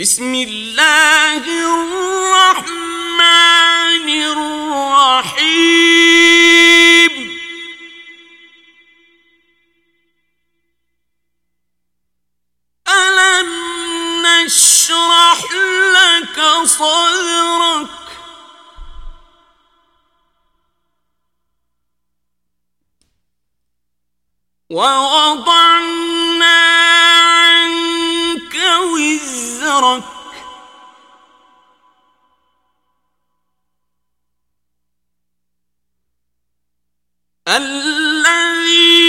بسم اللہ الرحمن الرحیم ألم نشرح لك صدرك ووضعنا وزرك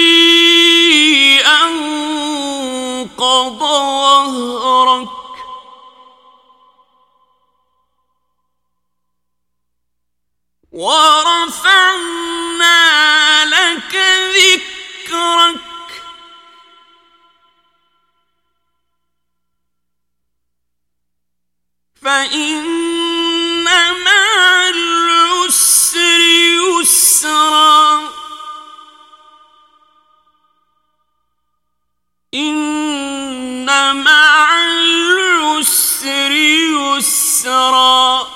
الذي أنقض ظهرك ورفعنا لك ذكرك فإن مع العسر يسرا إن مع العسر يسرا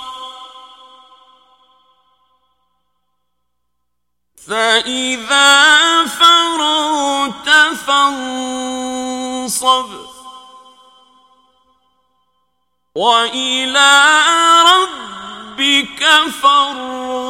فإذا فرغت فانصب وَإِلَىٰ رَبِّكَ فارغب